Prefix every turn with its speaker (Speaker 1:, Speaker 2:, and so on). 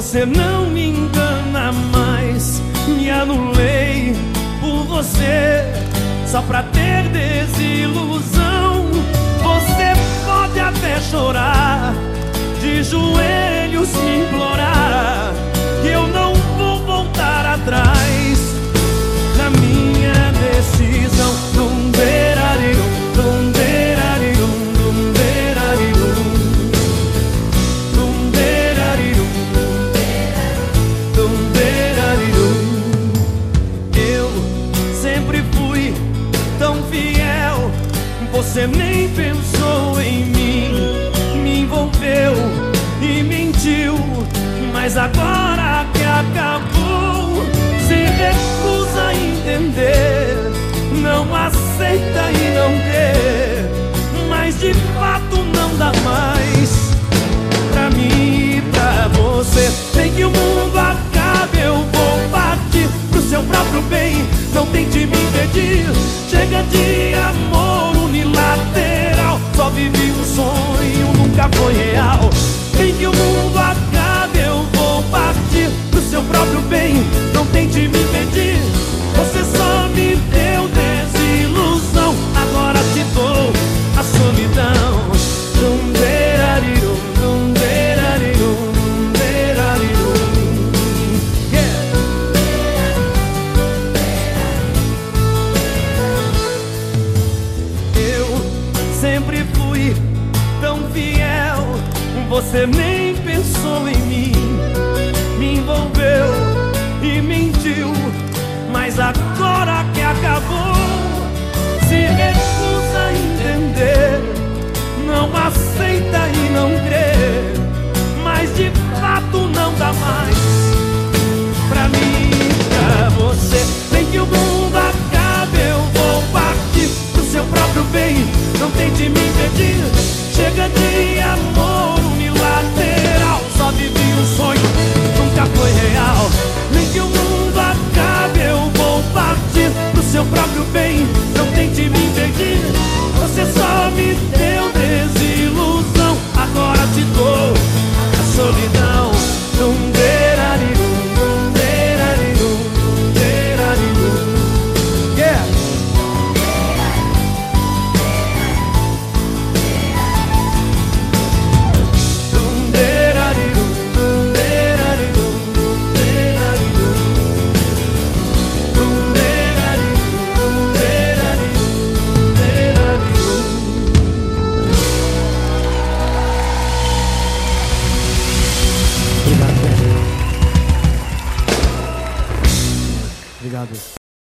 Speaker 1: Você não me engana mais. Me anulei por você, só pra ter desilusão. Você nem pensou em mim, me envolveu e mentiu. Mas agora que acabou, se recusa a entender, não aceita e não quer. Mas de fato não dá mais pra mim e pra você. Tem que o mundo acabe, eu vou partir pro seu próprio bem. Não tente me impedir. Chega de amor um sonho, nunca foi real. Tem que o mundo acabe, eu vou partir pro seu próprio bem. Não tente me impedir. Você só me deu Você nem pensou em mim, me envolveu e mentiu. Mas agora que acabou, se recusa a entender, não aceita e não crê. Mas de fato não dá mais pra mim pra você. Nem que o mundo acabe, eu vou partir pro seu próprio bem. Não tente me impedir. Chega de amor. Só vivi um sonho, nunca foi real. Nem que o mundo
Speaker 2: Obrigado.